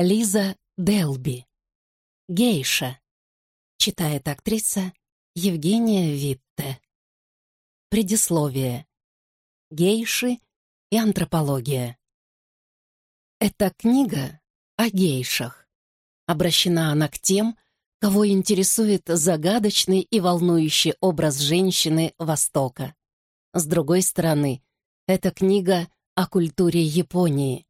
Лиза Делби. Гейша. Читает актриса Евгения Витте. Предисловие. Гейши и антропология. Эта книга о гейшах. Обращена она к тем, кого интересует загадочный и волнующий образ женщины Востока. С другой стороны, эта книга о культуре Японии.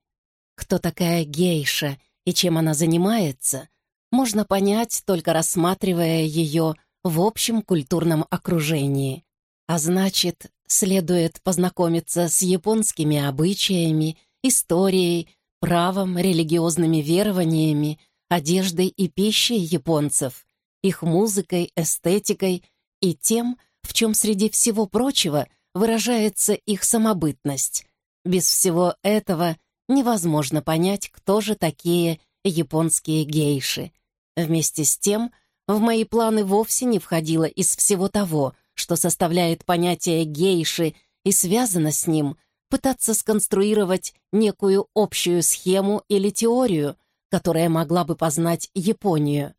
Кто такая гейша и чем она занимается, можно понять, только рассматривая ее в общем культурном окружении. А значит, следует познакомиться с японскими обычаями, историей, правом, религиозными верованиями, одеждой и пищей японцев, их музыкой, эстетикой и тем, в чем среди всего прочего выражается их самобытность. Без всего этого невозможно понять, кто же такие японские гейши. Вместе с тем, в мои планы вовсе не входило из всего того, что составляет понятие гейши и связано с ним, пытаться сконструировать некую общую схему или теорию, которая могла бы познать Японию.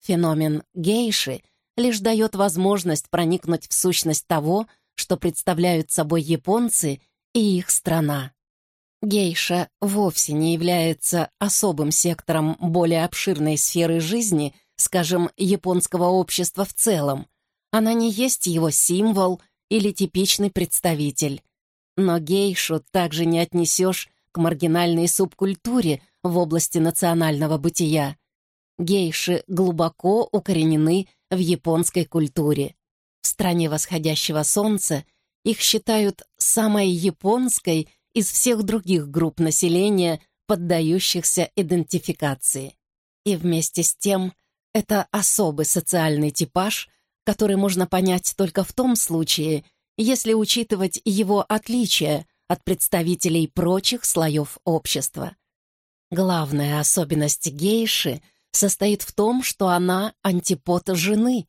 Феномен гейши лишь дает возможность проникнуть в сущность того, что представляют собой японцы и их страна. Гейша вовсе не является особым сектором более обширной сферы жизни, скажем, японского общества в целом. Она не есть его символ или типичный представитель. Но гейшу также не отнесешь к маргинальной субкультуре в области национального бытия. Гейши глубоко укоренены в японской культуре. В стране восходящего солнца их считают самой японской из всех других групп населения, поддающихся идентификации. И вместе с тем это особый социальный типаж, который можно понять только в том случае, если учитывать его отличия от представителей прочих слоев общества. Главная особенность гейши состоит в том, что она антипод жены.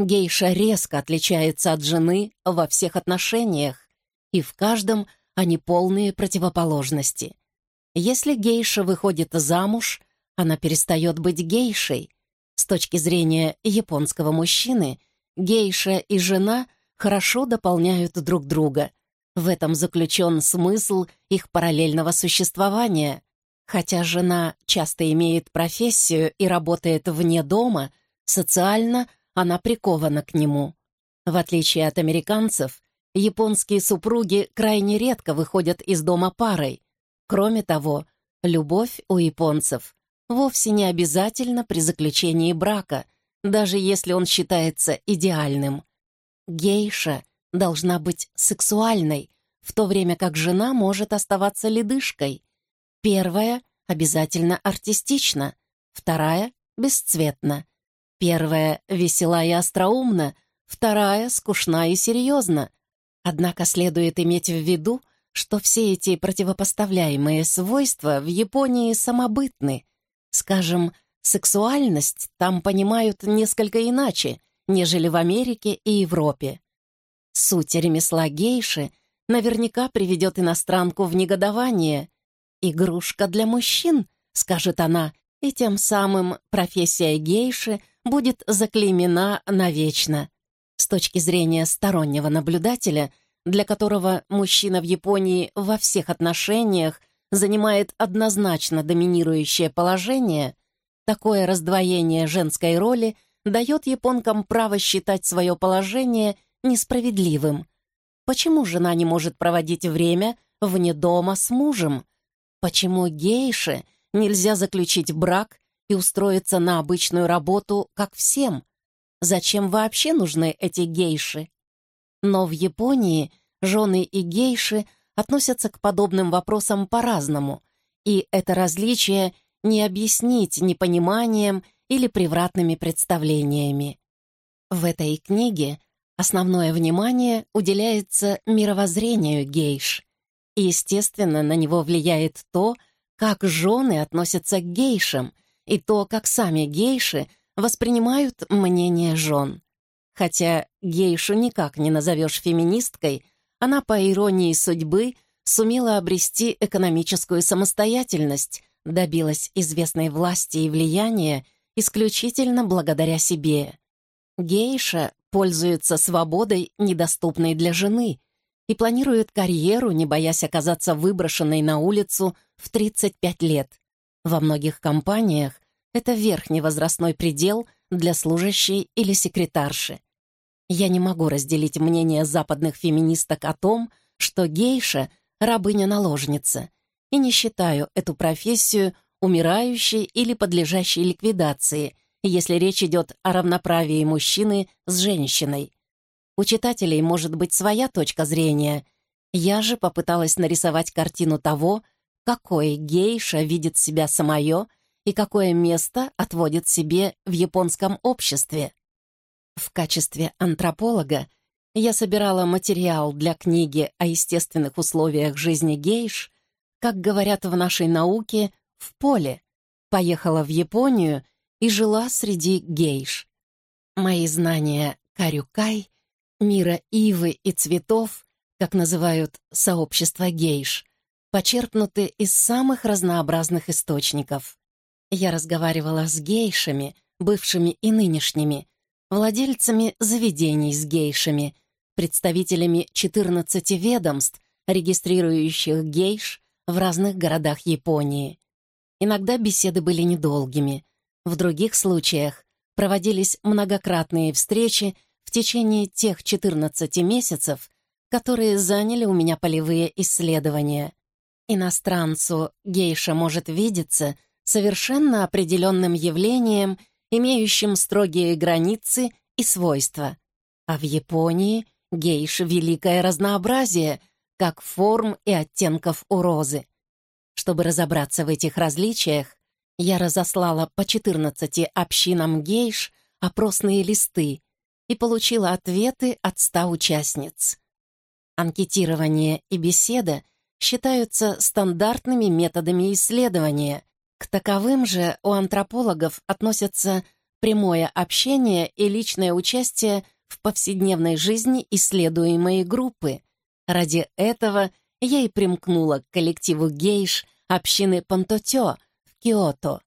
Гейша резко отличается от жены во всех отношениях, и в каждом они полные противоположности. Если гейша выходит замуж, она перестает быть гейшей. С точки зрения японского мужчины, гейша и жена хорошо дополняют друг друга. В этом заключен смысл их параллельного существования. Хотя жена часто имеет профессию и работает вне дома, социально она прикована к нему. В отличие от американцев, японские супруги крайне редко выходят из дома парой. Кроме того, любовь у японцев вовсе не обязательно при заключении брака, даже если он считается идеальным. Гейша должна быть сексуальной, в то время как жена может оставаться ледышкой. Первая обязательно артистична, вторая — бесцветна. Первая весела и остроумна, вторая скучна и серьезна. Однако следует иметь в виду, что все эти противопоставляемые свойства в Японии самобытны. Скажем, сексуальность там понимают несколько иначе, нежели в Америке и Европе. Суть ремесла гейши наверняка приведет иностранку в негодование. «Игрушка для мужчин», — скажет она, и тем самым профессия гейши будет заклеймена навечно. С точки зрения стороннего наблюдателя, для которого мужчина в Японии во всех отношениях занимает однозначно доминирующее положение, такое раздвоение женской роли дает японкам право считать свое положение несправедливым. Почему жена не может проводить время вне дома с мужем? Почему гейше нельзя заключить брак и устроиться на обычную работу, как всем? Зачем вообще нужны эти гейши? Но в Японии жены и гейши относятся к подобным вопросам по-разному, и это различие не объяснить непониманием или превратными представлениями. В этой книге основное внимание уделяется мировоззрению гейш. И, естественно, на него влияет то, как жены относятся к гейшам, и то, как сами гейши воспринимают мнение жен. Хотя гейшу никак не назовешь феминисткой, она, по иронии судьбы, сумела обрести экономическую самостоятельность, добилась известной власти и влияния исключительно благодаря себе. Гейша пользуется свободой, недоступной для жены, и планирует карьеру, не боясь оказаться выброшенной на улицу в 35 лет. Во многих компаниях это верхний возрастной предел для служащей или секретарши. Я не могу разделить мнение западных феминисток о том, что гейша — рабыня-наложница, и не считаю эту профессию умирающей или подлежащей ликвидации, если речь идет о равноправии мужчины с женщиной. У читателей может быть своя точка зрения. Я же попыталась нарисовать картину того, какой гейша видит себя самое и какое место отводит себе в японском обществе. В качестве антрополога я собирала материал для книги о естественных условиях жизни гейш, как говорят в нашей науке, в поле. Поехала в Японию и жила среди гейш. Мои знания карюкай, мира ивы и цветов, как называют сообщество гейш, почерпнуты из самых разнообразных источников. Я разговаривала с гейшами, бывшими и нынешними, владельцами заведений с гейшами, представителями 14 ведомств, регистрирующих гейш в разных городах Японии. Иногда беседы были недолгими, в других случаях проводились многократные встречи в течение тех 14 месяцев, которые заняли у меня полевые исследования. Иностранцу гейша может видеться совершенно определенным явлением, имеющим строгие границы и свойства. А в Японии гейш — великое разнообразие, как форм и оттенков у розы. Чтобы разобраться в этих различиях, я разослала по 14 общинам гейш опросные листы и получила ответы от 100 участниц. Анкетирование и беседа — считаются стандартными методами исследования. К таковым же у антропологов относятся прямое общение и личное участие в повседневной жизни исследуемой группы. Ради этого я и примкнула к коллективу гейш общины Пантотё в Киото.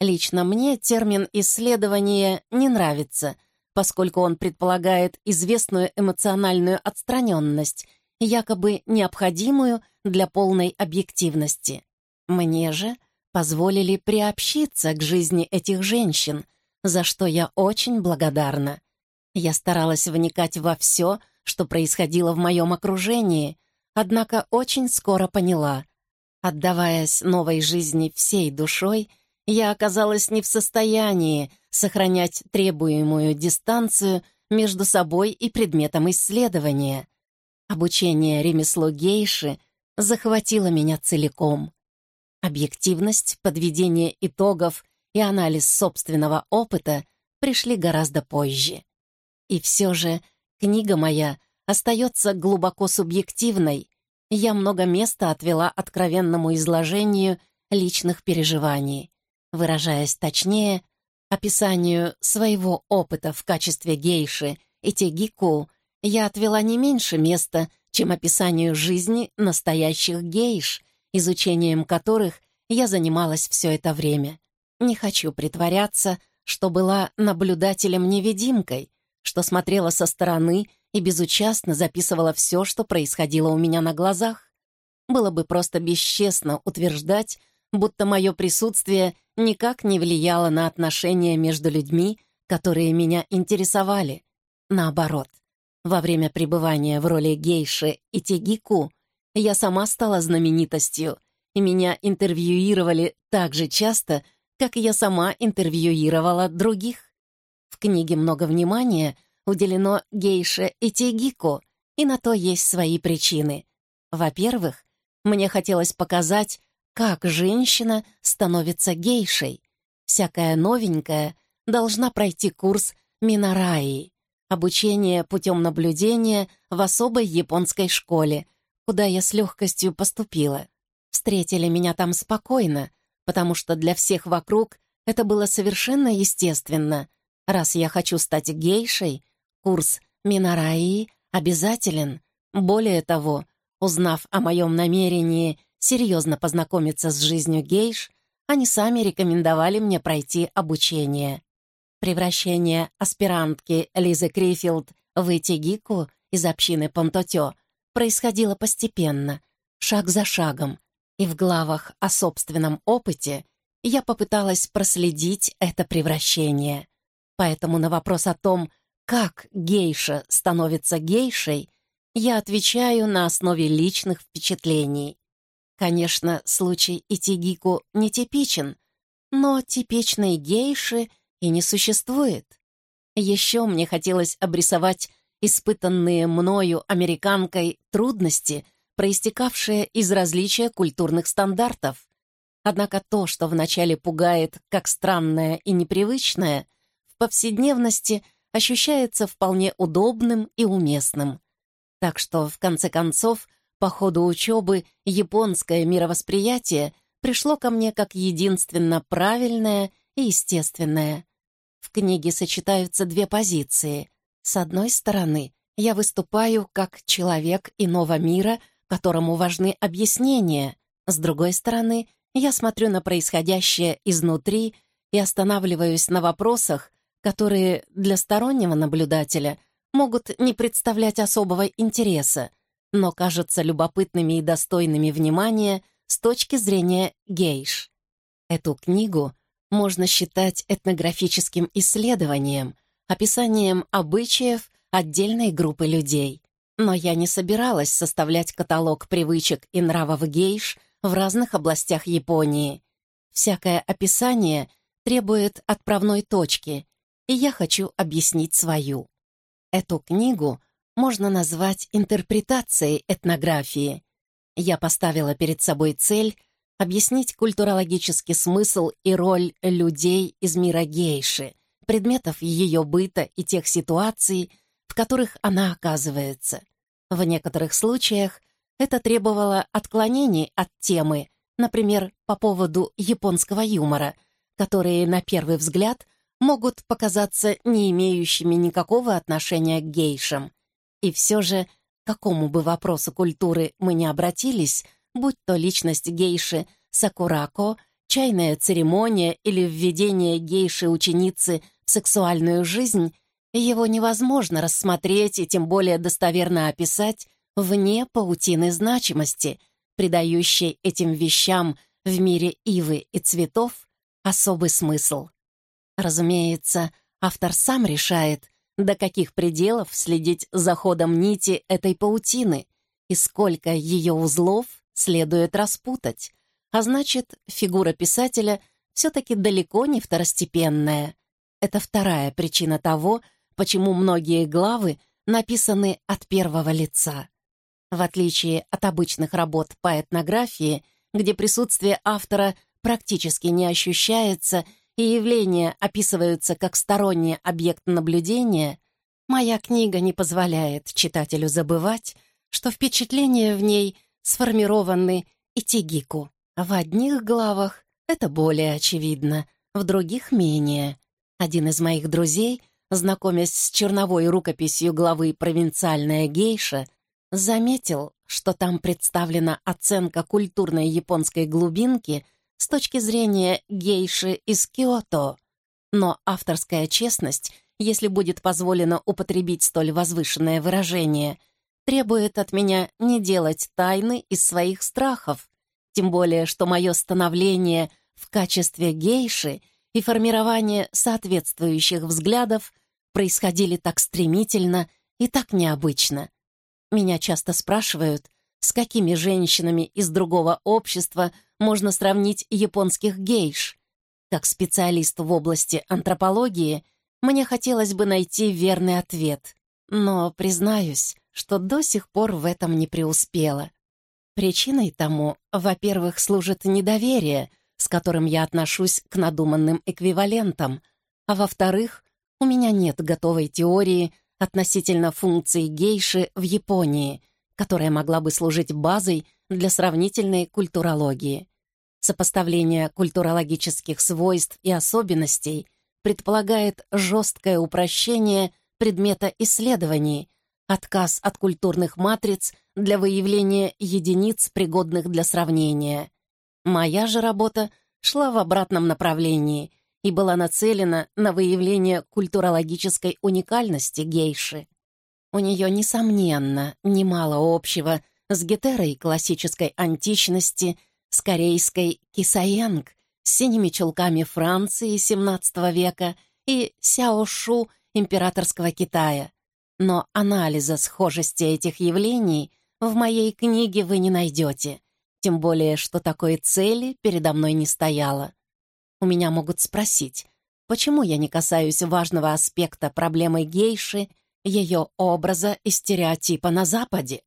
Лично мне термин «исследование» не нравится, поскольку он предполагает известную эмоциональную отстраненность якобы необходимую для полной объективности. Мне же позволили приобщиться к жизни этих женщин, за что я очень благодарна. Я старалась вникать во все, что происходило в моем окружении, однако очень скоро поняла. Отдаваясь новой жизни всей душой, я оказалась не в состоянии сохранять требуемую дистанцию между собой и предметом исследования — Обучение ремеслу гейши захватило меня целиком. Объективность, подведение итогов и анализ собственного опыта пришли гораздо позже. И все же книга моя остается глубоко субъективной. Я много места отвела откровенному изложению личных переживаний, выражаясь точнее, описанию своего опыта в качестве гейши и тегику я отвела не меньше места, чем описанию жизни настоящих гейш, изучением которых я занималась все это время. Не хочу притворяться, что была наблюдателем-невидимкой, что смотрела со стороны и безучастно записывала все, что происходило у меня на глазах. Было бы просто бесчестно утверждать, будто мое присутствие никак не влияло на отношения между людьми, которые меня интересовали. Наоборот, во время пребывания в роли гейши и тегику я сама стала знаменитостью, и меня интервьюировали так же часто, как я сама интервьюировала других. В книге много внимания уделено гейше и тегику, и на то есть свои причины. Во-первых, мне хотелось показать, как женщина становится гейшей. Всякая новенькая должна пройти курс Минараи, обучение путем наблюдения в особой японской школе, куда я с легкостью поступила. Встретили меня там спокойно, потому что для всех вокруг это было совершенно естественно. Раз я хочу стать гейшей, курс Минараи обязателен. Более того, узнав о моем намерении серьезно познакомиться с жизнью гейш, они сами рекомендовали мне пройти обучение. Превращение аспирантки Лизы Крифилд в Итигику из общины Понтотё происходило постепенно, шаг за шагом, и в главах о собственном опыте я попыталась проследить это превращение. Поэтому на вопрос о том, как гейша становится гейшей, я отвечаю на основе личных впечатлений. Конечно, случай Итигику нетипичен, но типичной гейши и не существует. Еще мне хотелось обрисовать испытанные мною американкой трудности, проистекавшие из различия культурных стандартов. Однако то, что вначале пугает как странное и непривычное, в повседневности ощущается вполне удобным и уместным. Так что, в конце концов, по ходу учебы японское мировосприятие пришло ко мне как единственно правильное и естественное. В книге сочетаются две позиции. С одной стороны, я выступаю как человек иного мира, которому важны объяснения. С другой стороны, я смотрю на происходящее изнутри и останавливаюсь на вопросах, которые для стороннего наблюдателя могут не представлять особого интереса, но кажутся любопытными и достойными внимания с точки зрения гейш. Эту книгу можно считать этнографическим исследованием, описанием обычаев отдельной группы людей. Но я не собиралась составлять каталог привычек и нравов гейш в разных областях Японии. Всякое описание требует отправной точки, и я хочу объяснить свою. Эту книгу можно назвать интерпретацией этнографии. Я поставила перед собой цель объяснить культурологический смысл и роль людей из мира гейши, предметов ее быта и тех ситуаций, в которых она оказывается. В некоторых случаях это требовало отклонений от темы, например, по поводу японского юмора, которые, на первый взгляд, могут показаться не имеющими никакого отношения к гейшам. И все же, к какому бы вопросу культуры мы не обратились, будь то личность гейши Сакурако, чайная церемония или введение гейши-ученицы в сексуальную жизнь, его невозможно рассмотреть и тем более достоверно описать вне паутины значимости, придающей этим вещам в мире ивы и цветов особый смысл. Разумеется, автор сам решает, до каких пределов следить за ходом нити этой паутины и сколько ее узлов следует распутать, а значит, фигура писателя все-таки далеко не второстепенная. Это вторая причина того, почему многие главы написаны от первого лица. В отличие от обычных работ по этнографии, где присутствие автора практически не ощущается и явления описываются как сторонний объект наблюдения, моя книга не позволяет читателю забывать, что впечатления в ней сформированы и тигику. В одних главах это более очевидно, в других — менее. Один из моих друзей знакомясь с черновой рукописью главы «Провинциальная гейша», заметил, что там представлена оценка культурной японской глубинки с точки зрения гейши из Киото. Но авторская честность, если будет позволено употребить столь возвышенное выражение, требует от меня не делать тайны из своих страхов, тем более что мое становление в качестве гейши и формирование соответствующих взглядов происходили так стремительно и так необычно. Меня часто спрашивают, с какими женщинами из другого общества можно сравнить японских гейш. Как специалист в области антропологии, мне хотелось бы найти верный ответ, но признаюсь, что до сих пор в этом не преуспела. Причиной тому, во-первых, служит недоверие, с которым я отношусь к надуманным эквивалентам, а во-вторых, у меня нет готовой теории относительно функции гейши в Японии, которая могла бы служить базой для сравнительной культурологии. Сопоставление культурологических свойств и особенностей предполагает жесткое упрощение предмета исследований, отказ от культурных матриц для выявления единиц, пригодных для сравнения. Моя же работа шла в обратном направлении и была нацелена на выявление культурологической уникальности гейши. У нее, несомненно, немало общего с гетерой классической античности, с корейской кисаенг, с синими чулками Франции XVII века и сяошу императорского Китая. Но анализа схожести этих явлений в моей книге вы не найдете, тем более, что такой цели передо мной не стояло. У меня могут спросить, почему я не касаюсь важного аспекта проблемы гейши, ее образа и стереотипа на Западе.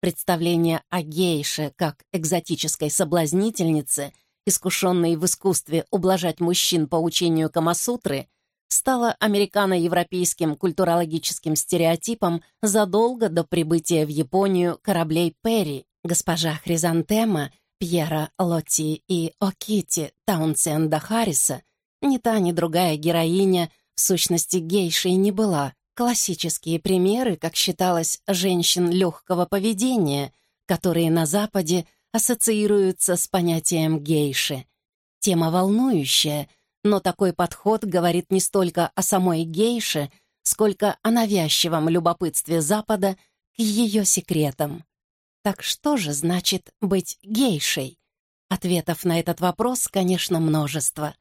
Представление о гейше как экзотической соблазнительнице, искушенной в искусстве ублажать мужчин по учению Камасутры, стало американо-европейским культурологическим стереотипом задолго до прибытия в Японию кораблей Перри. Госпожа Хризантема, Пьера Лотти и Окити Таунсенда Харриса ни та, ни другая героиня в сущности гейшей не была. Классические примеры, как считалось, женщин легкого поведения, которые на Западе ассоциируются с понятием гейши. Тема волнующая, но такой подход говорит не столько о самой гейше, сколько о навязчивом любопытстве Запада к ее секретам. Так что же значит быть гейшей? Ответов на этот вопрос, конечно, множество.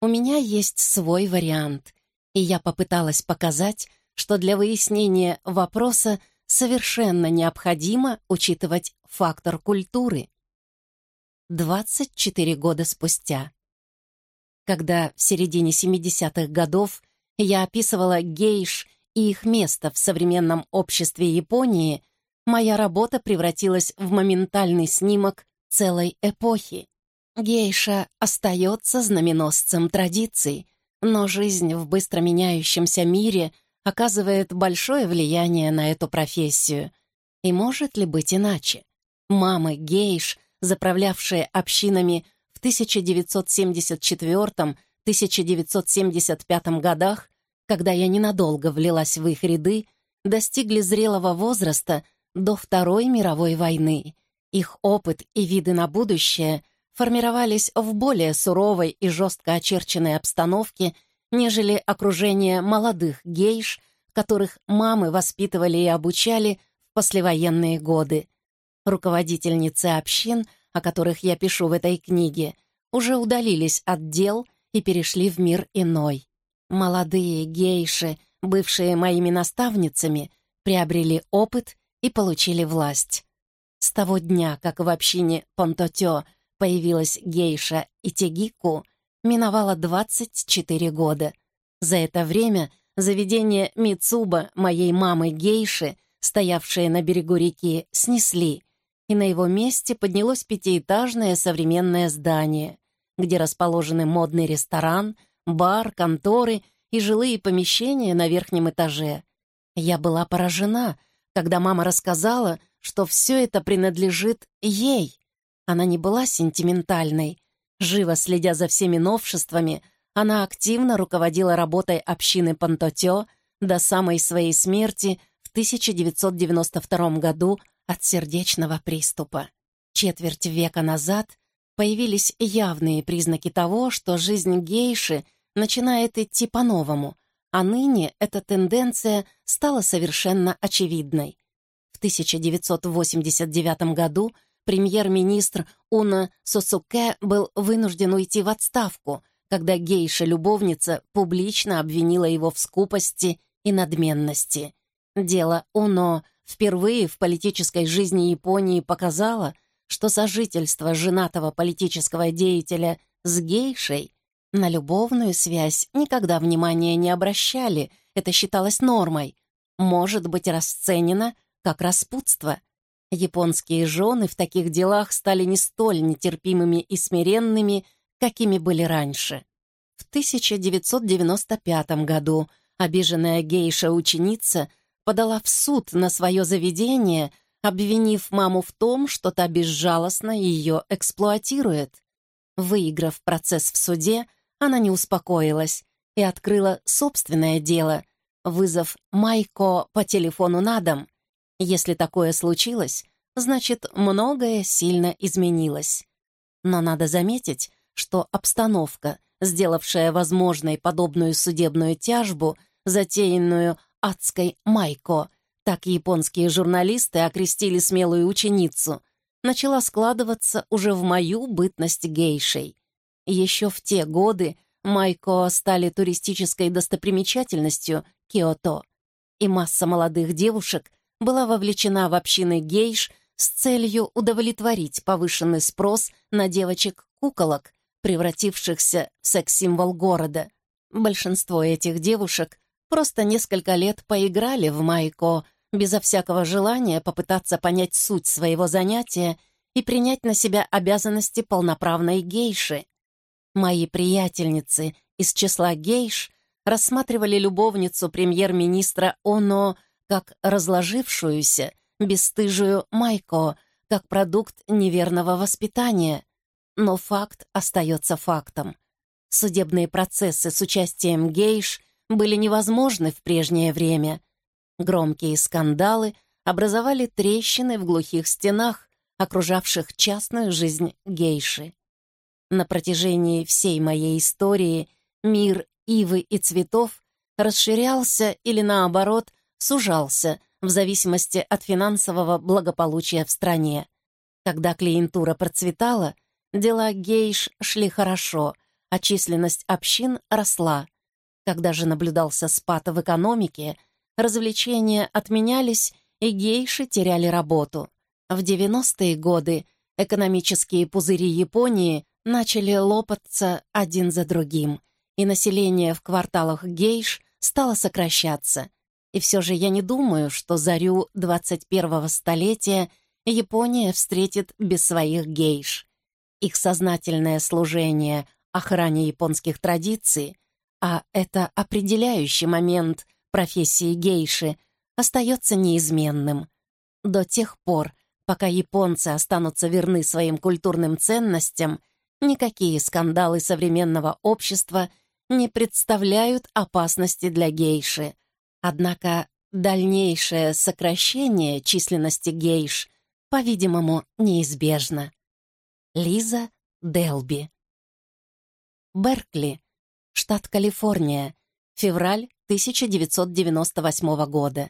У меня есть свой вариант, и я попыталась показать, что для выяснения вопроса совершенно необходимо учитывать фактор культуры. 24 года спустя. Когда в середине 70-х годов я описывала гейш и их место в современном обществе Японии, моя работа превратилась в моментальный снимок целой эпохи. Гейша остается знаменосцем традиций, но жизнь в быстро меняющемся мире оказывает большое влияние на эту профессию. И может ли быть иначе? Мамы гейш, заправлявшие общинами в 1974-1975 годах, когда я ненадолго влилась в их ряды, достигли зрелого возраста до Второй мировой войны. Их опыт и виды на будущее формировались в более суровой и жестко очерченной обстановке, нежели окружение молодых гейш, которых мамы воспитывали и обучали в послевоенные годы. Руководительницы общин — о которых я пишу в этой книге, уже удалились от дел и перешли в мир иной. Молодые гейши, бывшие моими наставницами, приобрели опыт и получили власть. С того дня, как в общине Понтотё появилась гейша Итегику, миновало 24 года. За это время заведение Мицуба, моей мамы гейши, стоявшее на берегу реки, снесли, и на его месте поднялось пятиэтажное современное здание, где расположены модный ресторан, бар, конторы и жилые помещения на верхнем этаже. Я была поражена, когда мама рассказала, что все это принадлежит ей. Она не была сентиментальной. Живо следя за всеми новшествами, она активно руководила работой общины Пантотё до самой своей смерти в 1992 году от сердечного приступа. Четверть века назад появились явные признаки того, что жизнь гейши начинает идти по-новому, а ныне эта тенденция стала совершенно очевидной. В 1989 году премьер-министр Уна Сосуке был вынужден уйти в отставку, когда гейша-любовница публично обвинила его в скупости и надменности. Дело Уно впервые в политической жизни Японии показало, что сожительство женатого политического деятеля с гейшей на любовную связь никогда внимания не обращали, это считалось нормой, может быть расценено как распутство. Японские жены в таких делах стали не столь нетерпимыми и смиренными, какими были раньше. В 1995 году обиженная гейша-ученица подала в суд на свое заведение, обвинив маму в том, что та безжалостно ее эксплуатирует. Выиграв процесс в суде, она не успокоилась и открыла собственное дело, вызов Майко по телефону на дом. Если такое случилось, значит, многое сильно изменилось. Но надо заметить, что обстановка, сделавшая возможной подобную судебную тяжбу, затеянную адской Майко, так японские журналисты окрестили смелую ученицу, начала складываться уже в мою бытность гейшей. Еще в те годы Майко стали туристической достопримечательностью Киото, и масса молодых девушек была вовлечена в общины гейш с целью удовлетворить повышенный спрос на девочек-куколок, превратившихся в секс-символ города. Большинство этих девушек просто несколько лет поиграли в майко, безо всякого желания попытаться понять суть своего занятия и принять на себя обязанности полноправной гейши. Мои приятельницы из числа гейш рассматривали любовницу премьер-министра Оно как разложившуюся, бесстыжую Майко, как продукт неверного воспитания. Но факт остается фактом. Судебные процессы с участием гейш были невозможны в прежнее время. Громкие скандалы образовали трещины в глухих стенах, окружавших частную жизнь гейши. На протяжении всей моей истории мир ивы и цветов расширялся или, наоборот, сужался в зависимости от финансового благополучия в стране. Когда клиентура процветала, дела гейш шли хорошо, а численность общин росла. Когда же наблюдался спад в экономике, развлечения отменялись, и гейши теряли работу. В 90-е годы экономические пузыри Японии начали лопаться один за другим, и население в кварталах гейш стало сокращаться. И все же я не думаю, что зарю 21-го столетия Япония встретит без своих гейш. Их сознательное служение охране японских традиций, а это определяющий момент профессии гейши, остается неизменным. До тех пор, пока японцы останутся верны своим культурным ценностям, никакие скандалы современного общества не представляют опасности для гейши. Однако дальнейшее сокращение численности гейш, по-видимому, неизбежно. Лиза Делби Беркли, штат Калифорния, февраль 1998 года.